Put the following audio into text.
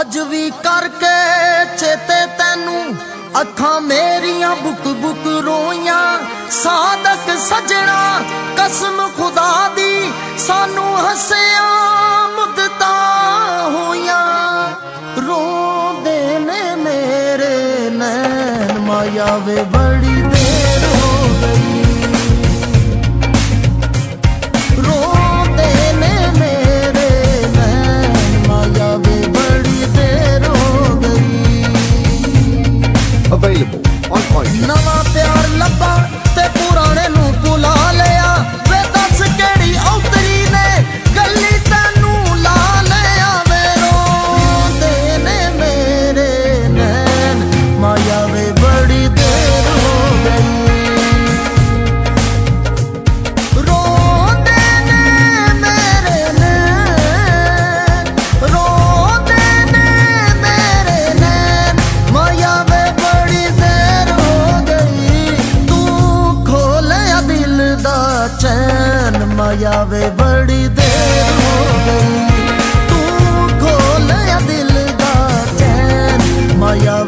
ਅੱਜ ਵੀ ਕਰਕੇ ਚੇਤੇ ਤੈਨੂੰ ਅੱਖਾਂ ਮੇਰੀਆਂ ਬੁਕ ਬੁਕ ਰੋਈਆਂ। ਸਾਦਕ ਸਜਣਾ, ਕਸਮ ਖੁਦਾ ਦੀ ਸਾਨੂੰ ਹੱਸਿਆ, ਮੁੱਦਤਾਂ ਹੋਈਆਂ। ਰੋਂਦੇ ਨੇ ਮੇਰੇ ਨੈਣ, ਮਾਇਆ ਵੇ ਬੜੀ ਆਇਆ ਵੇ ਬੜੀ ਦੇਰ ਹੋ ਗਈ। ਤੂੰ ਖੋਲਿਆ ਦਿਲ ਦਾ ਚੈਨ ਮਾਇਆ